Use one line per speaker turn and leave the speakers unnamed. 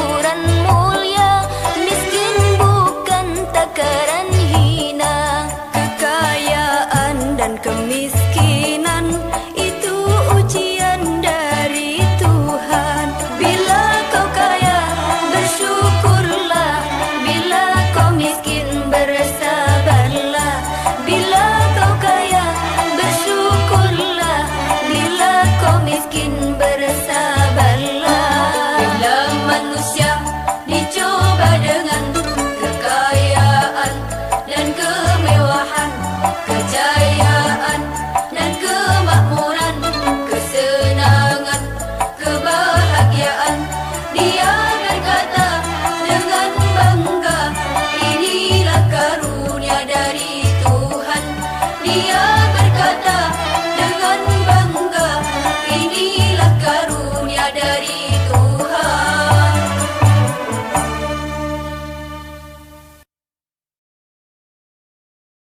ukuran